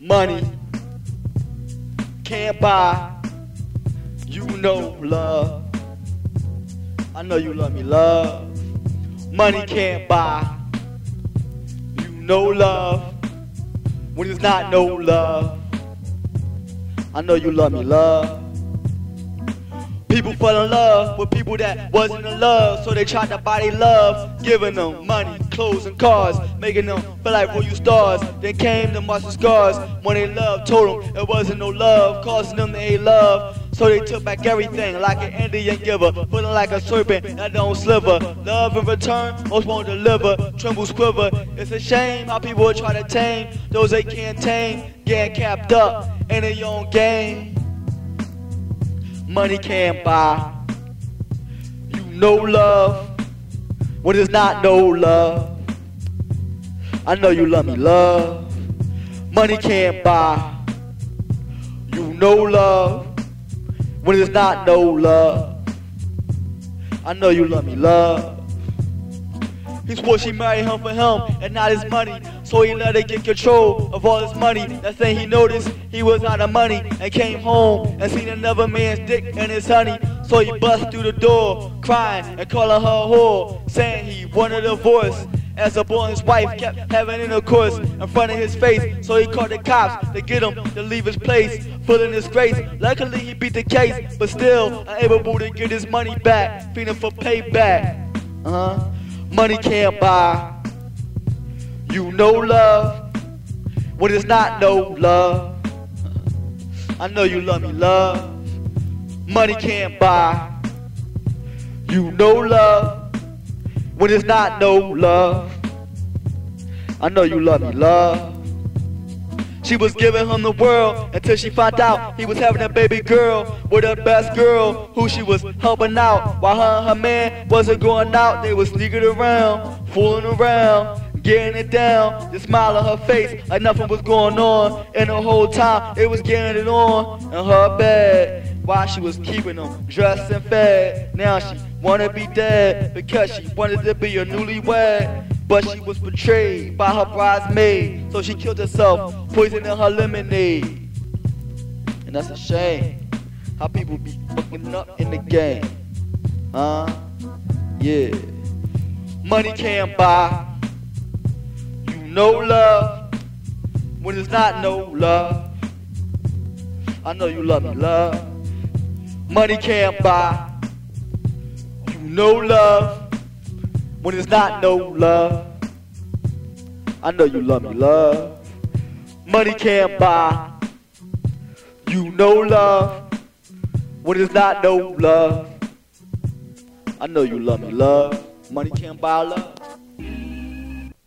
Money can't buy you know love. I know you love me, love. Money can't buy you know love when it's not no love. I know you love me, love. People fell in love with people that wasn't in love, so they tried to buy their love, giving them money, clothes, and cars, making them feel like royal stars. Then came the monster scars when they love told them it wasn't no love, causing them to hate love. So they took back everything like an Indian giver, feeling like a serpent that don't sliver. Love in return, most won't deliver, trembles quiver. It's a shame how people try to tame those they can't tame, getting capped up in their own game money can't buy. You know love when there's not no love. I know you love me, love. Money can't buy. You know love when there's not no love. I know you love me, love. He swore she married him for him and not his money. So he let her get control of all his money. That thing he noticed he was out of money and came home and seen another man's dick and his honey. So he bust through the door, crying and calling her a whore, saying he wanted a divorce. As a boy his wife kept having intercourse in front of his face, so he called the cops to get him to leave his place, full his grace. Luckily he beat the case, but still unable to get his money back, feeling for payback. Uh huh. Money can't buy you know love when it's not no love. I know you love me, love. Money can't buy you know love when it's not no love. I know you love me, love. She was giving him the world until she found out he was having a baby girl with her best girl who she was helping out. While her and her man wasn't going out, they was sneaking around, fooling around, getting it down. The smile on her face like nothing was going on. And the whole time it was getting it on in her bed. While she was keeping them dressed and fed. Now she wanna be dead because she wanted to be a newlywed. But she was betrayed by her bridesmaid, so she killed herself, poisoning her lemonade. And that's a shame. How people be fucking up in the game. Huh? Yeah. Money can't buy. You know love when it's not no love. I know you love me, love. Money can't buy. You know love when it's not no love. I know you love me, love. Money can't buy. You know love when it's not no love. I know you love me, love. Money can't buy love.